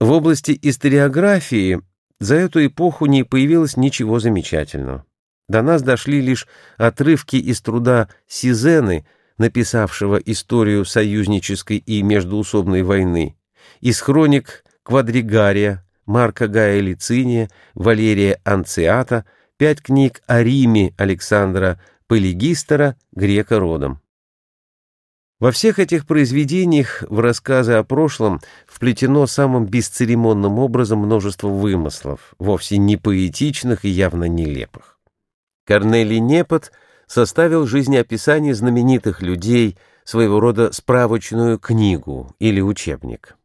В области историографии за эту эпоху не появилось ничего замечательного. До нас дошли лишь отрывки из труда Сизены, написавшего историю союзнической и междуусобной войны, из хроник Квадригария, Марка Гая Лициния, Валерия Анциата, пять книг о Риме Александра Полигистера, грека родом. Во всех этих произведениях в рассказы о прошлом вплетено самым бесцеремонным образом множество вымыслов, вовсе не поэтичных и явно нелепых. Корнелий Непот составил жизнеописание знаменитых людей, своего рода справочную книгу или учебник.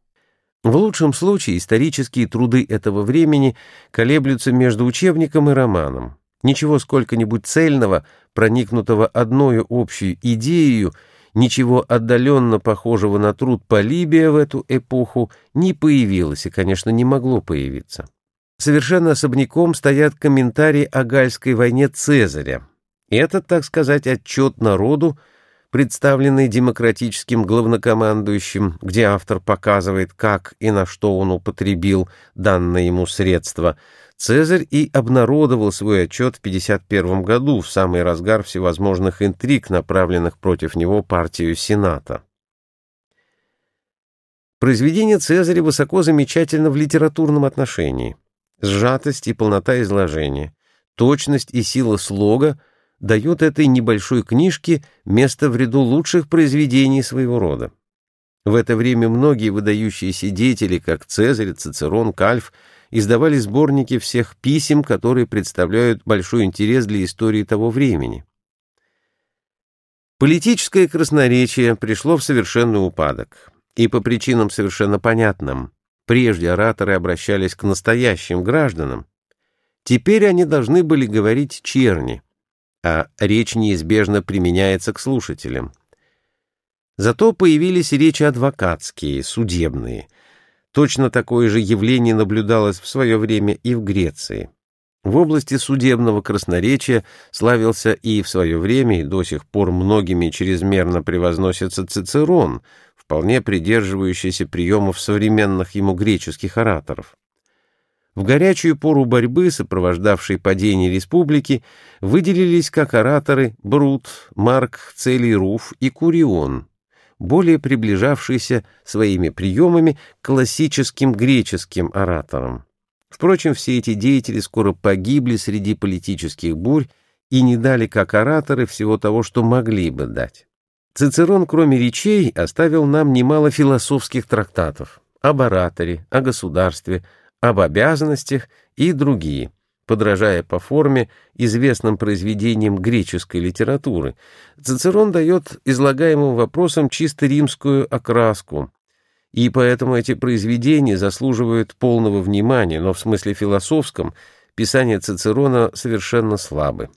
В лучшем случае исторические труды этого времени колеблются между учебником и романом. Ничего сколько-нибудь цельного, проникнутого одной общей идеей, ничего отдаленно похожего на труд Полибия в эту эпоху не появилось и, конечно, не могло появиться. Совершенно особняком стоят комментарии о Гальской войне Цезаря. Этот, так сказать, отчет народу, представленный демократическим главнокомандующим, где автор показывает, как и на что он употребил данное ему средство, Цезарь и обнародовал свой отчет в 51 году, в самый разгар всевозможных интриг, направленных против него партию Сената. Произведение Цезаря высоко замечательно в литературном отношении. Сжатость и полнота изложения, точность и сила слога дают этой небольшой книжке место в ряду лучших произведений своего рода. В это время многие выдающиеся деятели, как Цезарь, Цицерон, Кальф, издавали сборники всех писем, которые представляют большой интерес для истории того времени. Политическое красноречие пришло в совершенный упадок, и по причинам совершенно понятным. Прежде ораторы обращались к настоящим гражданам, теперь они должны были говорить черни, а речь неизбежно применяется к слушателям. Зато появились речи адвокатские, судебные — Точно такое же явление наблюдалось в свое время и в Греции. В области судебного красноречия славился и в свое время, и до сих пор многими чрезмерно превозносится Цицерон, вполне придерживающийся приемов современных ему греческих ораторов. В горячую пору борьбы, сопровождавшей падение республики, выделились как ораторы Брут, Марк Целий Руф и Курион, более приближавшийся своими приемами к классическим греческим ораторам. Впрочем, все эти деятели скоро погибли среди политических бурь и не дали как ораторы всего того, что могли бы дать. Цицерон, кроме речей, оставил нам немало философских трактатов об ораторе, о государстве, об обязанностях и другие – подражая по форме известным произведениям греческой литературы, Цицерон дает излагаемым вопросам чисто римскую окраску, и поэтому эти произведения заслуживают полного внимания, но в смысле философском писания Цицерона совершенно слабы.